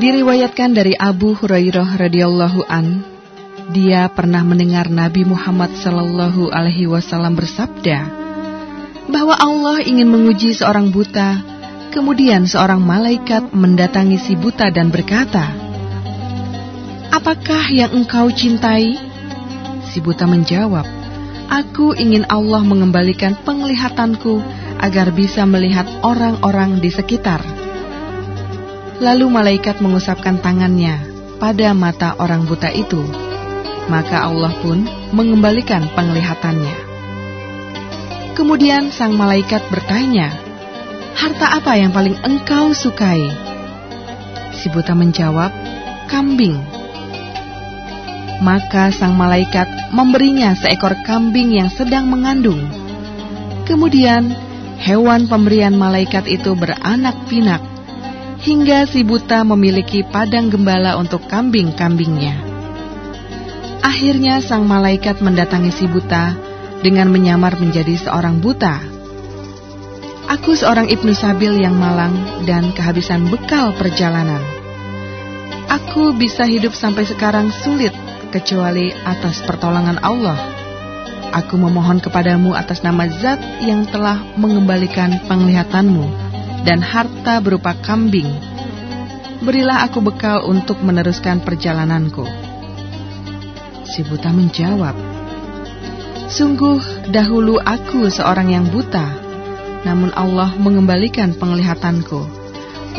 Diriwayatkan dari Abu Hurairah radhiyallahu an, dia pernah mendengar Nabi Muhammad sallallahu alaihi wasallam bersabda bahwa Allah ingin menguji seorang buta. Kemudian seorang malaikat mendatangi si buta dan berkata, "Apakah yang engkau cintai?" Si buta menjawab, "Aku ingin Allah mengembalikan penglihatanku agar bisa melihat orang-orang di sekitar." Lalu malaikat mengusapkan tangannya pada mata orang buta itu. Maka Allah pun mengembalikan penglihatannya. Kemudian sang malaikat bertanya, Harta apa yang paling engkau sukai? Si buta menjawab, Kambing. Maka sang malaikat memberinya seekor kambing yang sedang mengandung. Kemudian hewan pemberian malaikat itu beranak pinak hingga si buta memiliki padang gembala untuk kambing-kambingnya. Akhirnya sang malaikat mendatangi si buta dengan menyamar menjadi seorang buta. Aku seorang Ibnu Sabil yang malang dan kehabisan bekal perjalanan. Aku bisa hidup sampai sekarang sulit kecuali atas pertolongan Allah. Aku memohon kepadamu atas nama zat yang telah mengembalikan penglihatanmu dan harta berupa kambing. Berilah aku bekal untuk meneruskan perjalananku. Si buta menjawab, Sungguh dahulu aku seorang yang buta, namun Allah mengembalikan penglihatanku.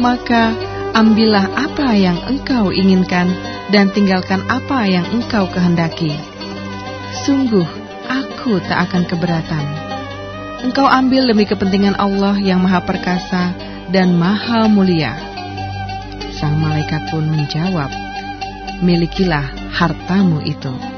Maka ambillah apa yang engkau inginkan dan tinggalkan apa yang engkau kehendaki. Sungguh aku tak akan keberatan. Engkau ambil demi kepentingan Allah yang maha perkasa dan maha mulia. Sang malaikat pun menjawab, milikilah hartamu itu.